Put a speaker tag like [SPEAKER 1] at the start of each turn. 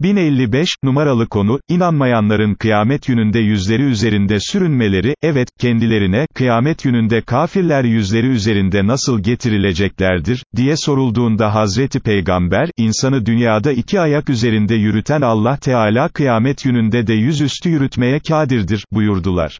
[SPEAKER 1] 1055, numaralı konu, inanmayanların kıyamet gününde yüzleri üzerinde sürünmeleri, evet, kendilerine, kıyamet gününde kafirler yüzleri üzerinde nasıl getirileceklerdir, diye sorulduğunda Hazreti Peygamber, insanı dünyada iki ayak üzerinde yürüten Allah Teala kıyamet gününde de yüzüstü yürütmeye kadirdir, buyurdular.